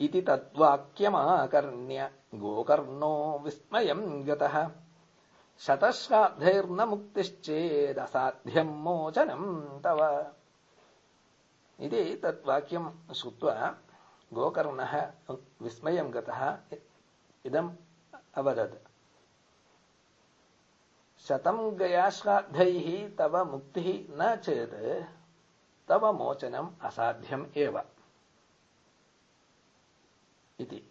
इति तद्वाक्यमाकर्ण्य। गोकर्णो विस्मयम् गतः। शतश्राद्धैर्न मुक्तिश्चेदसाध्यम् मोचनम् तव। इति तद्वाक्यम् श्रुत्वा गोकर्णः विस्मयम् गतः। इदम् अवदत्। शतम् गयाश्राद्धैः तव मुक्तिः न चेत् तव मोचनम् असाध्यम् एव इति